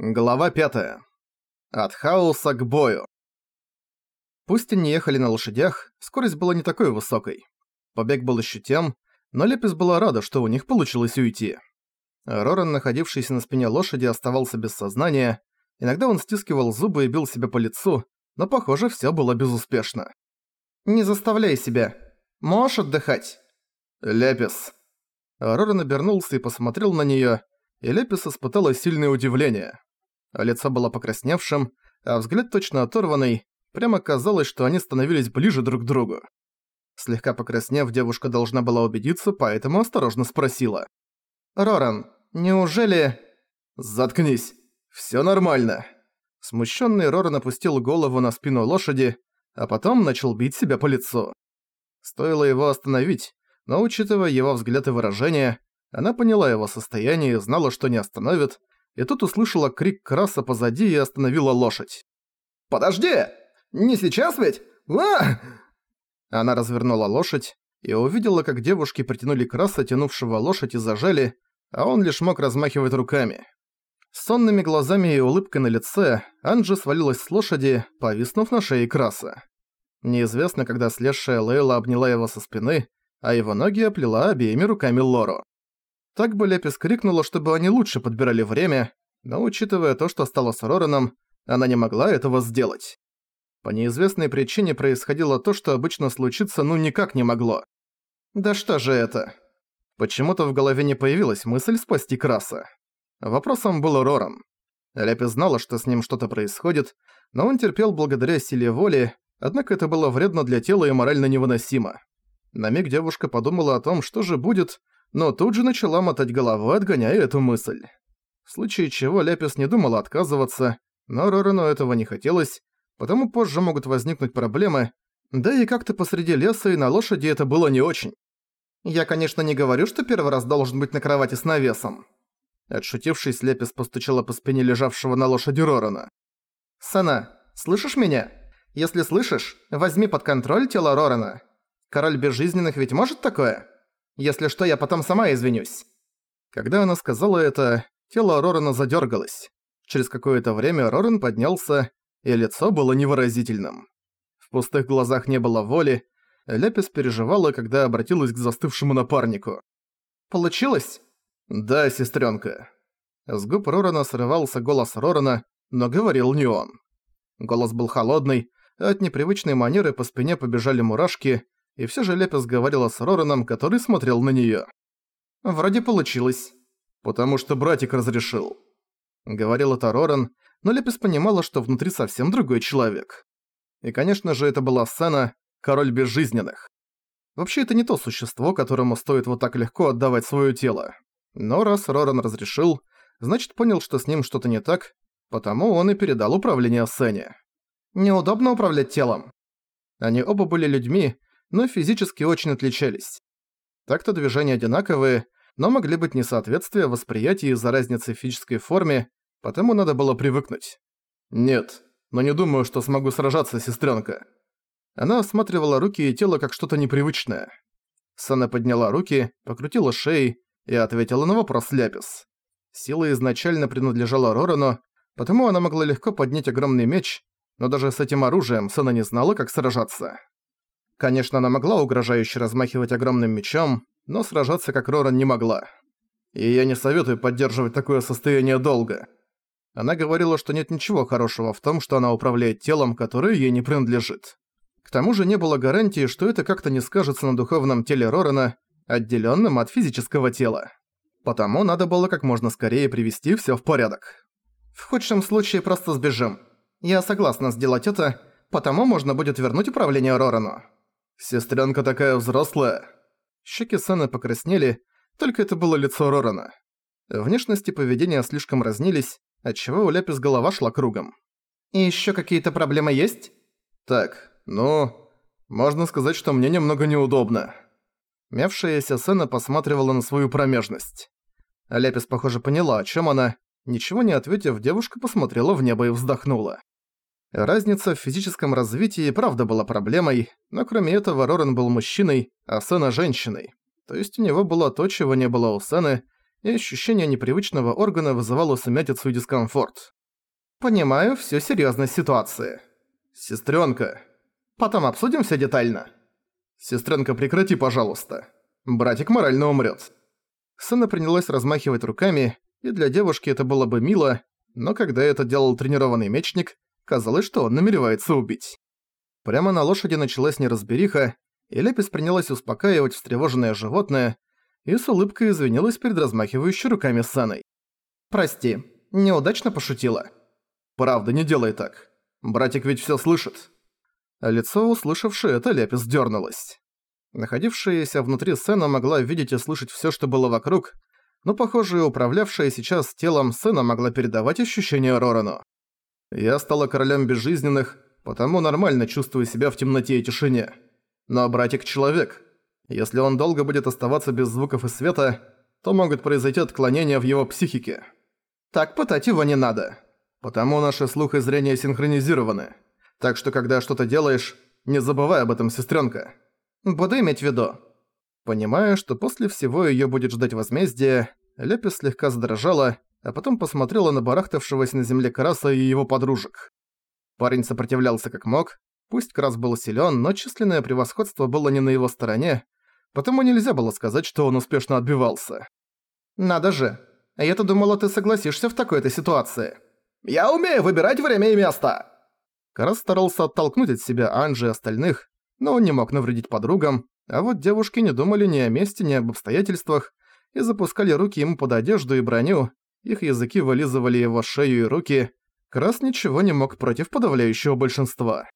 Глава 5. От хаоса к бою. Пусть они ехали на лошадях, скорость была не такой высокой. Побег был ощутим, но Лепис была рада, что у них получилось уйти. Роран, находившийся на спине лошади, оставался без сознания. Иногда он стискивал зубы и бил себя по лицу, но, похоже, всё было безуспешно. «Не заставляй себя. Можешь отдыхать?» «Лепис». Роран обернулся и посмотрел на неё, и Лепис испытала сильное удивление. Лицо было покрасневшим, а взгляд точно оторванный. Прямо казалось, что они становились ближе друг к другу. Слегка покраснев, девушка должна была убедиться, поэтому осторожно спросила. «Роран, неужели...» «Заткнись. Всё нормально». Смущенный Роран опустил голову на спину лошади, а потом начал бить себя по лицу. Стоило его остановить, но учитывая его взгляд и выражение, она поняла его состояние и знала, что не остановит, и тут услышала крик Краса позади и остановила лошадь. «Подожди! Не сейчас ведь? а Она развернула лошадь и увидела, как девушки притянули Краса, тянувшего лошадь, и зажали, а он лишь мог размахивать руками. С сонными глазами и улыбкой на лице Анджи свалилась с лошади, повиснув на шее Краса. Неизвестно, когда слезшая Лейла обняла его со спины, а его ноги оплела обеими руками Лору. Так бы Лепис крикнула, чтобы они лучше подбирали время, но учитывая то, что стало с Рораном, она не могла этого сделать. По неизвестной причине происходило то, что обычно случиться ну никак не могло. Да что же это? Почему-то в голове не появилась мысль спасти Краса. Вопросом был Роран. Лепис знала, что с ним что-то происходит, но он терпел благодаря силе воли, однако это было вредно для тела и морально невыносимо. На миг девушка подумала о том, что же будет, но тут же начала мотать головой, отгоняя эту мысль. В случае чего Ляпис не думала отказываться, но Рорану этого не хотелось, потому позже могут возникнуть проблемы, да и как-то посреди леса и на лошади это было не очень. Я, конечно, не говорю, что первый раз должен быть на кровати с навесом. Отшутившись, Лепис постучала по спине лежавшего на лошади Рорана. «Сана, слышишь меня? Если слышишь, возьми под контроль тело Рорана. Король безжизненных ведь может такое?» Если что, я потом сама извинюсь». Когда она сказала это, тело Рорана задергалось. Через какое-то время Роран поднялся, и лицо было невыразительным. В пустых глазах не было воли, Лепис переживала, когда обратилась к застывшему напарнику. «Получилось?» «Да, сестренка. С губ Рорана срывался голос Рорана, но говорил не он. Голос был холодный, а от непривычной манеры по спине побежали мурашки, и все же Лепис говорила с Рораном, который смотрел на неё. «Вроде получилось. Потому что братик разрешил». Говорил это Роран, но Лепис понимала, что внутри совсем другой человек. И, конечно же, это была сцена «Король безжизненных». Вообще, это не то существо, которому стоит вот так легко отдавать своё тело. Но раз Роран разрешил, значит понял, что с ним что-то не так, потому он и передал управление Сене. Неудобно управлять телом. Они оба были людьми, но физически очень отличались. Так-то движения одинаковые, но могли быть несоответствия в восприятии из-за разницы в физической форме, потому надо было привыкнуть. «Нет, но не думаю, что смогу сражаться, сестренка. Она осматривала руки и тело как что-то непривычное. Сана подняла руки, покрутила шеей и ответила на вопрос Ляпис. Сила изначально принадлежала Рорану, потому она могла легко поднять огромный меч, но даже с этим оружием Сана не знала, как сражаться. Конечно, она могла угрожающе размахивать огромным мечом, но сражаться как Роран не могла. И я не советую поддерживать такое состояние долго. Она говорила, что нет ничего хорошего в том, что она управляет телом, которое ей не принадлежит. К тому же не было гарантии, что это как-то не скажется на духовном теле Рорана, отделенном от физического тела. Потому надо было как можно скорее привести все в порядок. В худшем случае просто сбежим. Я согласна сделать это, потому можно будет вернуть управление Рорану. Сестренка такая взрослая. Щеки Сэна покраснели, только это было лицо Рорана. Внешность и поведение слишком разнились, отчего у Ляпис голова шла кругом. «И ещё какие-то проблемы есть?» «Так, ну... Можно сказать, что мне немного неудобно». Мявшаяся Сэна посматривала на свою промежность. Ляпис, похоже, поняла, о чём она. Ничего не ответив, девушка посмотрела в небо и вздохнула. Разница в физическом развитии правда была проблемой, но кроме этого Рорен был мужчиной, а Сена – женщиной. То есть у него было то, чего не было у Сены, и ощущение непривычного органа вызывало сумятицу и дискомфорт. «Понимаю всю серьёзность ситуации. Сестрёнка. Потом обсудим всё детально». «Сестрёнка, прекрати, пожалуйста. Братик морально умрёт». Сэна принялась размахивать руками, и для девушки это было бы мило, но когда это делал тренированный мечник, казалось, что он намеревается убить. Прямо на лошади началась неразбериха, и Лепис принялась успокаивать встревоженное животное и с улыбкой извинилась перед размахивающей руками Саной. «Прости, неудачно пошутила». «Правда, не делай так. Братик ведь всё слышит». Лицо, услышавшее это, Лепис дёрнулось. Находившаяся внутри Сэна могла видеть и слышать всё, что было вокруг, но, похоже, управлявшая сейчас телом Сэна могла передавать ощущения Рорану. «Я стала королем безжизненных, потому нормально чувствую себя в темноте и тишине. Но братик – человек. Если он долго будет оставаться без звуков и света, то могут произойти отклонения в его психике. Так пытать его не надо. Потому наши слух и зрение синхронизированы. Так что, когда что-то делаешь, не забывай об этом, сестренка. Буду иметь в виду. Понимая, что после всего её будет ждать возмездие, Лепис слегка задрожала, а потом посмотрела на барахтавшегося на земле Краса и его подружек. Парень сопротивлялся как мог, пусть Крас был силён, но численное превосходство было не на его стороне, потому нельзя было сказать, что он успешно отбивался. «Надо же, я-то думала, ты согласишься в такой-то ситуации». «Я умею выбирать время и место!» Крас старался оттолкнуть от себя Анжи и остальных, но он не мог навредить подругам, а вот девушки не думали ни о месте, ни об обстоятельствах и запускали руки ему под одежду и броню, их языки вылизывали его шею и руки. Крас ничего не мог против подавляющего большинства.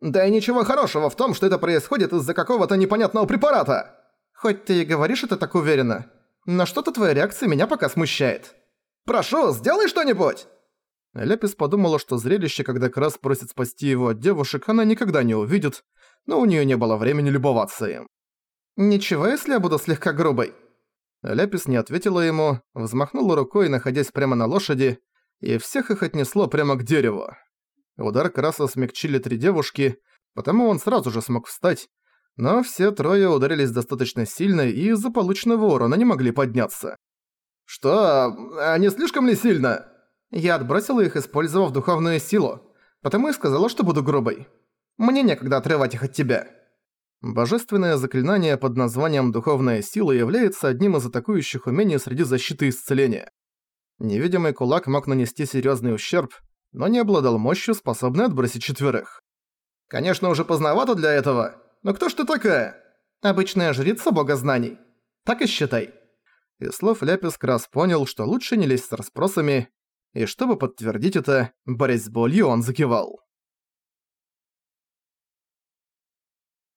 «Да и ничего хорошего в том, что это происходит из-за какого-то непонятного препарата!» «Хоть ты и говоришь это так уверенно, но что-то твоя реакция меня пока смущает». «Прошу, сделай что-нибудь!» Ляпис подумала, что зрелище, когда Крас просит спасти его от девушек, она никогда не увидит, но у неё не было времени любоваться им. «Ничего, если я буду слегка грубой?» Ляпис не ответила ему, взмахнула рукой, находясь прямо на лошади, и всех их отнесло прямо к дереву. Удар Краса смягчили три девушки, потому он сразу же смог встать, но все трое ударились достаточно сильно и из-за полученного урона не могли подняться. «Что? Они слишком ли сильно?» Я отбросила их, использовав духовную силу, потому и сказала, что буду грубой. Мне некогда отрывать их от тебя». Божественное заклинание под названием «Духовная сила» является одним из атакующих умений среди защиты и исцеления. Невидимый кулак мог нанести серьезный ущерб, но не обладал мощью, способной отбросить четверых. «Конечно, уже поздновато для этого, но кто ж ты такая?» «Обычная жрица бога знаний. Так и считай». Из слов Ляпис Крас понял, что лучше не лезть с расспросами, и чтобы подтвердить это, борясь с болью, он закивал.